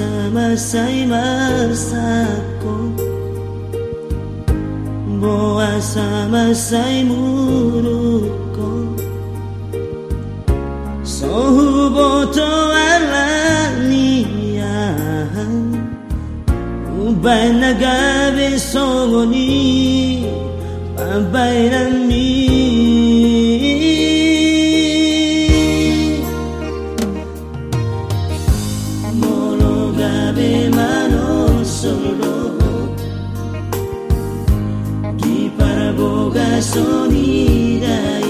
Semasay masako Boa samasay muruko Sohuboto alaniyan Ubay na gabi songoni. Pabayran sunidai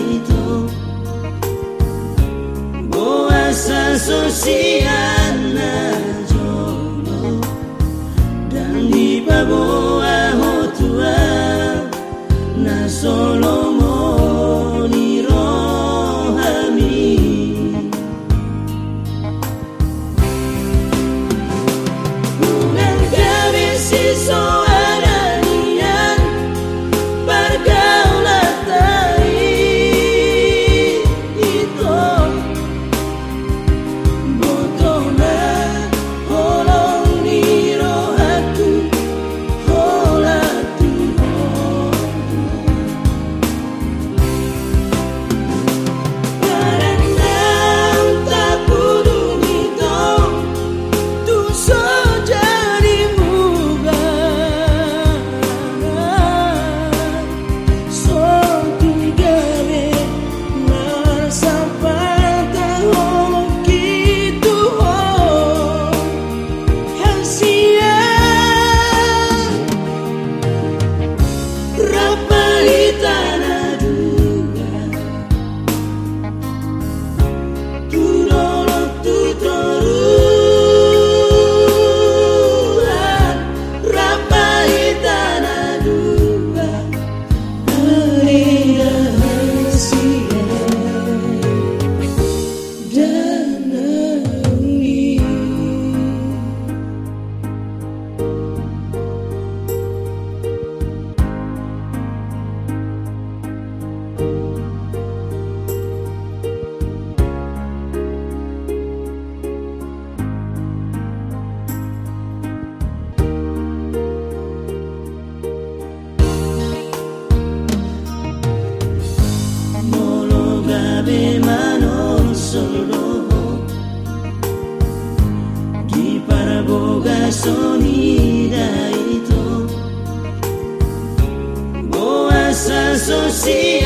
sozinho.